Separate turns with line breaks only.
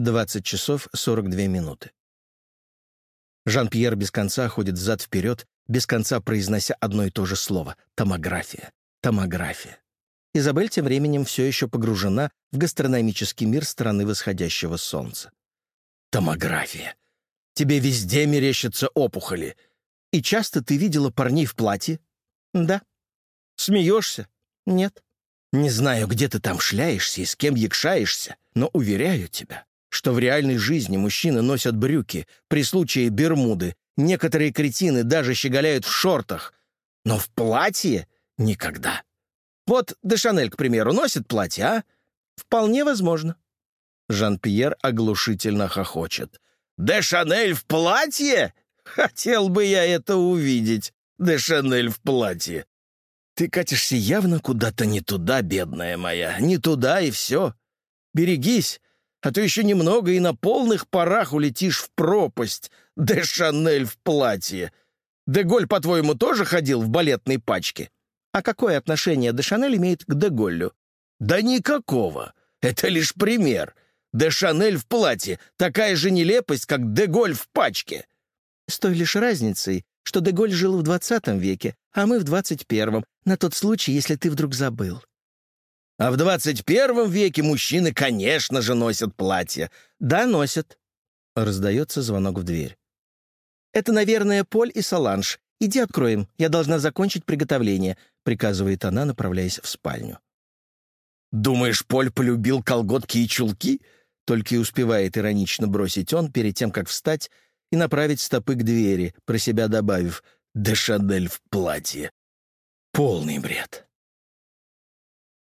20 часов 42 минуты. Жан-Пьер без конца ходит взад-вперед, без конца произнося одно и то же слово — томография, томография. Изабель тем временем все еще погружена в гастрономический мир страны восходящего солнца. Томография. Тебе везде мерещатся опухоли. И часто ты видела парней в платье? Да. Смеешься? Нет. Не знаю, где ты там шляешься и с кем якшаешься, но уверяю тебя, что в реальной жизни мужчины носят брюки, при случае бермуды, некоторые кретины даже щеголяют в шортах, но в платье — никогда. Вот Дешанель, к примеру, носит платье, а? Вполне возможно. Жан-Пьер оглушительно хохочет. «Де в платье? Хотел бы я это увидеть. Де в платье. Ты катишься явно куда-то не туда, бедная моя. Не туда и все. Берегись, а то еще немного и на полных парах улетишь в пропасть. Де в платье. Деголь, по-твоему, тоже ходил в балетной пачке? А какое отношение Де имеет к Деголлю? Да никакого. Это лишь пример. Де Шанель в платье — такая же нелепость, как Деголь в пачке. С той лишь разницей, что Деголь жил в 20 веке, а мы в 21-м, на тот случай, если ты вдруг забыл. А в 21 веке мужчины, конечно же, носят платья. Да, носят. Раздается звонок в дверь. «Это, наверное, Поль и Соланж. Иди откроем, я должна закончить приготовление», — приказывает она, направляясь в спальню. «Думаешь, Поль полюбил колготки и чулки?» Только и успевает иронично бросить он перед тем, как встать и направить стопы к двери, про себя добавив «Де Шадель в платье». Полный бред.